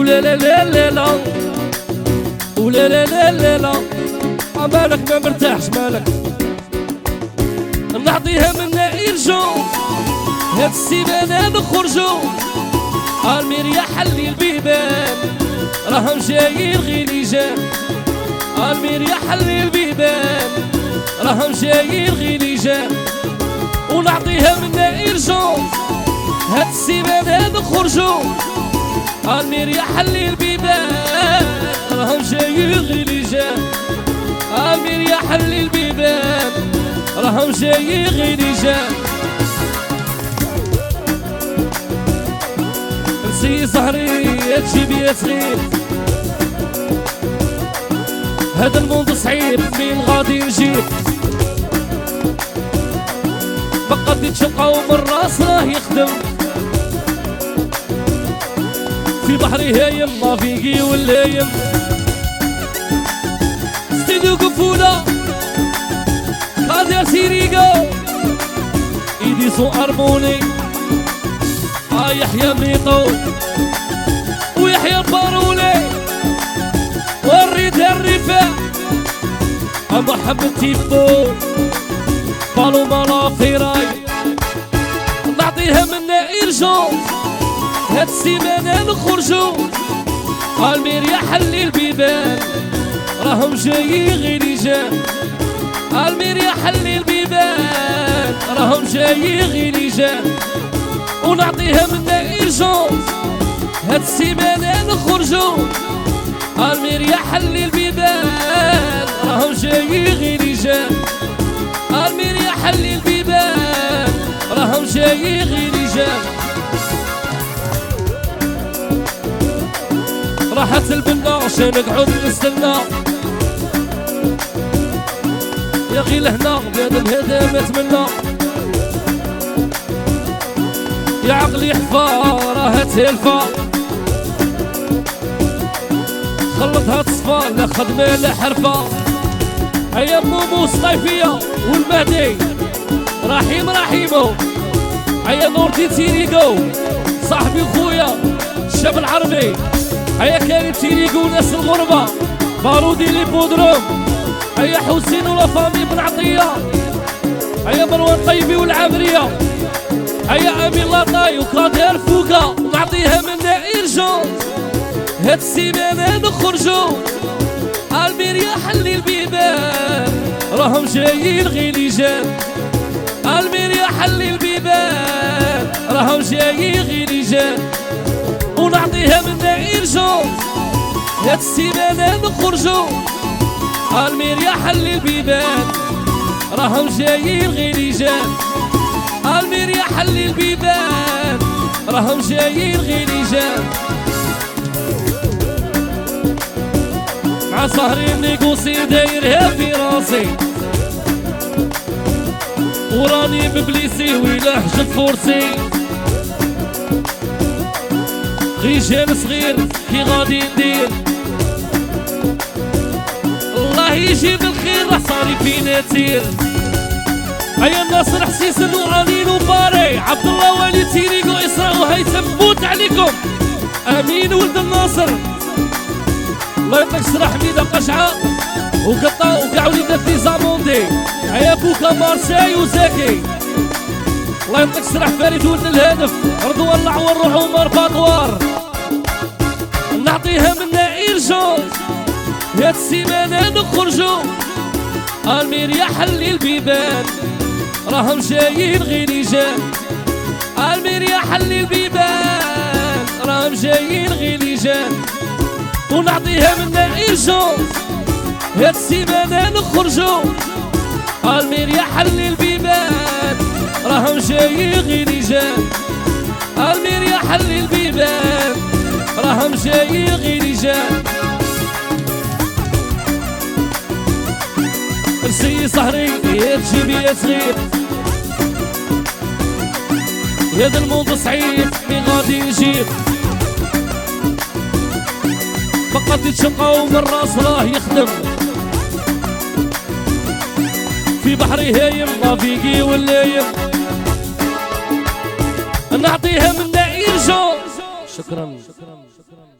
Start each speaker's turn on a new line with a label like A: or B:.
A: ولا لا لا لا لا ولا لا لا لا لا مالك ما مرتاحش مالك نعطيها منا يرجو هاد السيمانة نخرجو ألميريا حلي البيبان. راهم جايين غير يجان ألميريا حلي البيبان. راهم جايين غير يجان ونعطيها منا يرجو هاد السيمانة نخرجو الميريا حلي البيبان راهم جايين غير يجان الميريا حلي البيبان راهم جايين يجان نسي زهري تجيب يا صغير. هذا الموند صعيب مين غادي نجيب؟ بقى دي تشقى ومن راس راه يخدم. في بحري هايم ما فيكي والهايم ستيدو قفولة قادر سيريقو إيدي سو أرموني. آه يحيى ميطو ويحيى البارولي وريد الرفاع محمد تيبو. بالو مالا فيراي نعطيها منا إرجو. هاد السيمانة نخرجو المير يا حلي البيبان راهم جايين غير يجان المير يا حلي البيبان راهم جايين غير يجان ونعطيها منا إرجو هاد السيمانة نخرجو المير يا حلي البيبان راهم جايين غير يجان المير يا حلي البيبان راهم جايين غير يجان راحت البنا عشان نقعد نستنى. يا غي لهنا بلاد الهدى ما تمنى. يا عقلي حفا راها تلفا. خلطها تصفى لا خدمة لا حرفة. هيا مومو الصيفية والمهدي رحيم رحيمو. هيا نورتي تيريقو صاحبي خويا الشاب العربي. هيا كريم تيريقو ناس الغربة بارودي لي بودروم هيا حسين و la famille بن عطية. هيا مروان طيبي والعامرية هيا امين لاطاي وكادر فوكا نعطيها منا ارجو هاد السيمانة نخرجو. ألميريا حلي البيبان. راهم جايين غير يجان ألميريا حلي البيبان. راهم جايين غير يجان هاد السيمانة نخرجو ألميريا حلي البيبان راهم جايين غير يجان ألميريا حلي البيبان راهم جايين غير يجان مع سهري نيكوسي دايرها في راسي. وراني ببليسي ويلا حجة فورسي. غيجان صغير كي غادي ندير. الله يجيب الخير راه صاري فينا تير هيا الناصر حسيسن وعلين وباري عبد الله ولي تيريكو إسراء وهيثم بوت عليكم. آمين ولد الناصر. الله يعطيك الصحة حميدة قشعة وقطع وكاع وليدات لي زاموندي هيا بوكا مارساي وزاكي الله يعطيك الصحة فريد ولد الهدف رضوان العور روح عمر باطوار نعطيها ايرجون هاد السيمانة نخرجو المير يا حلي البيبان راهم جايين غير يجان المير يا حلي البيبان راهم جايين غير يجان ونعطيها منا ايرجون هاد السيمانة نخرجو المير يا حلي البيبان راهم جايين غير يجان المير يا حلي البيبان راهم جايين غير يجان رسي صهري يا تجيبي يا صغير هذا الموضوع صعيب مين غادي يجيب. فقط يتشقى ومن راس راه يخدم. في بحري هايم ما فيكي واللايم نعطيها من يرجو شكرا شكرا شكرا.